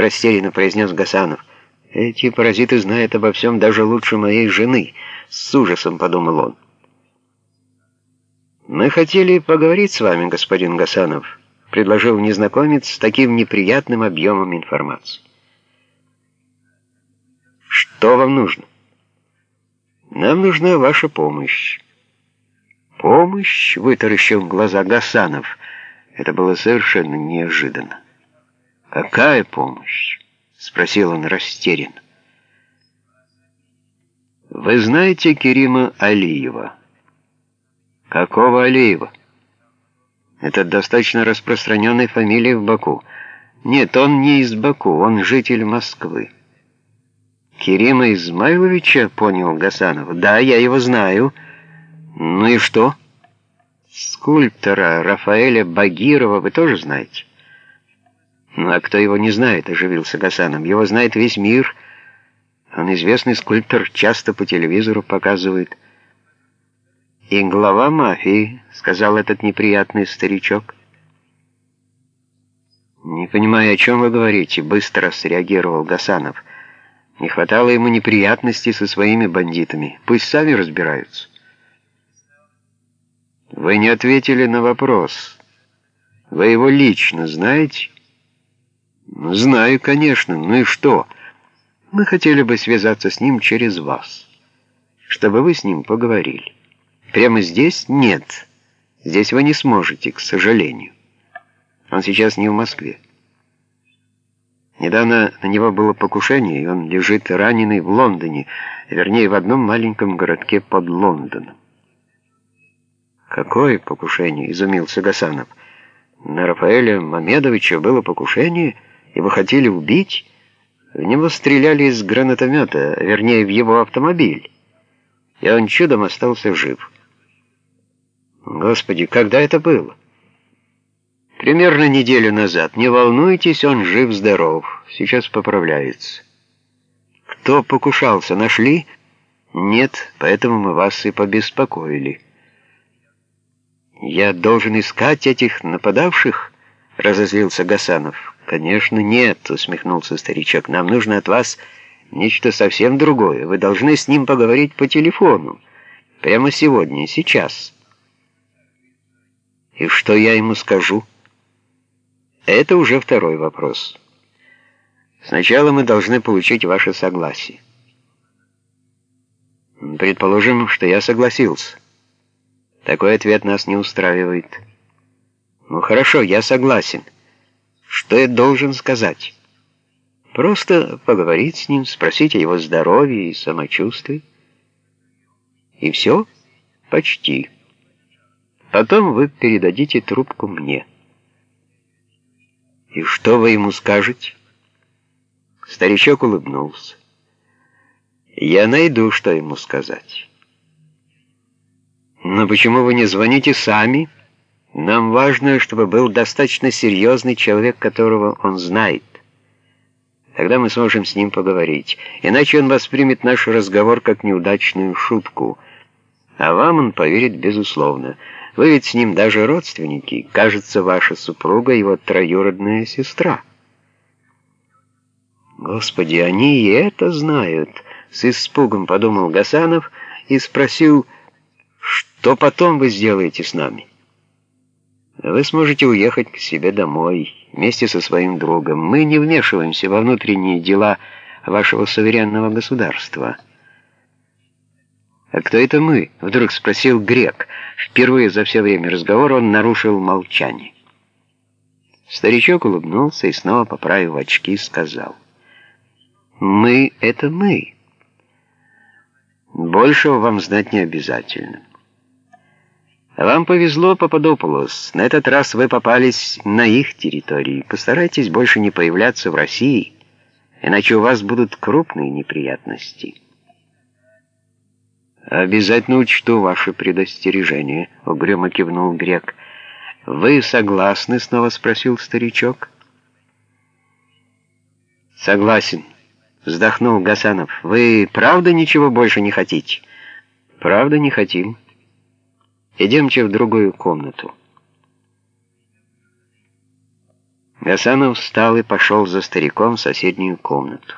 растерянно произнес Гасанов. «Эти паразиты знают обо всем даже лучше моей жены», — с ужасом подумал он. «Мы хотели поговорить с вами, господин Гасанов», — предложил незнакомец с таким неприятным объемом информации. «Что вам нужно?» «Нам нужна ваша помощь». «Помощь?» — вытаращил глаза Гасанов. Это было совершенно неожиданно. «Какая помощь?» — спросил он растерянно. «Вы знаете Керима Алиева?» «Какого Алиева?» «Это достаточно распространенная фамилия в Баку». «Нет, он не из Баку, он житель Москвы». «Керима Измайловича?» — понял Гасанов. «Да, я его знаю». «Ну и что?» «Скульптора Рафаэля Багирова вы тоже знаете?» «Ну а кто его не знает?» — оживился Гасанов. «Его знает весь мир. Он известный скульптор, часто по телевизору показывает». «И глава мафии», — сказал этот неприятный старичок. «Не понимаю, о чем вы говорите», — быстро среагировал Гасанов. «Не хватало ему неприятностей со своими бандитами. Пусть сами разбираются». «Вы не ответили на вопрос. Вы его лично знаете?» «Знаю, конечно. Ну и что? Мы хотели бы связаться с ним через вас, чтобы вы с ним поговорили. Прямо здесь? Нет. Здесь вы не сможете, к сожалению. Он сейчас не в Москве. Недавно на него было покушение, и он лежит раненый в Лондоне, вернее, в одном маленьком городке под Лондоном. «Какое покушение?» — изумился Гасанов. «На Рафаэля Мамедовича было покушение?» Его хотели убить? В него стреляли из гранатомета, вернее, в его автомобиль. И он чудом остался жив. Господи, когда это было? Примерно неделю назад. Не волнуйтесь, он жив-здоров. Сейчас поправляется. Кто покушался, нашли? Нет, поэтому мы вас и побеспокоили. Я должен искать этих нападавших? Разозлился Гасанов. «Конечно, нет», — усмехнулся старичок. «Нам нужно от вас нечто совсем другое. Вы должны с ним поговорить по телефону. Прямо сегодня, сейчас». «И что я ему скажу?» «Это уже второй вопрос. Сначала мы должны получить ваше согласие». «Предположим, что я согласился. Такой ответ нас не устраивает». «Ну хорошо, я согласен». Что я должен сказать? Просто поговорить с ним, спросить о его здоровье и самочувствии. И все? Почти. Потом вы передадите трубку мне. И что вы ему скажете? Старичок улыбнулся. Я найду, что ему сказать. Но почему вы не звоните сами? Нам важно, чтобы был достаточно серьезный человек, которого он знает. Тогда мы сможем с ним поговорить. Иначе он воспримет наш разговор как неудачную шутку. А вам он поверит безусловно. Вы ведь с ним даже родственники. Кажется, ваша супруга его троюродная сестра. Господи, они и это знают. С испугом подумал Гасанов и спросил, что потом вы сделаете с нами? Вы сможете уехать к себе домой вместе со своим другом. Мы не вмешиваемся во внутренние дела вашего суверенного государства. «А кто это мы?» — вдруг спросил Грек. Впервые за все время разговора он нарушил молчание. Старичок улыбнулся и снова, поправив очки, сказал. «Мы — это мы. Большего вам знать не обязательно». Вам повезло, Пападополос. На этот раз вы попались на их территории. Постарайтесь больше не появляться в России, иначе у вас будут крупные неприятности. «Обязательно учту ваше предостережение», — угрюмо кивнул Грек. «Вы согласны?» — снова спросил старичок. «Согласен», — вздохнул Гасанов. «Вы правда ничего больше не хотите?» «Правда не хотим». Идемте в другую комнату. Гасанов встал и пошел за стариком в соседнюю комнату.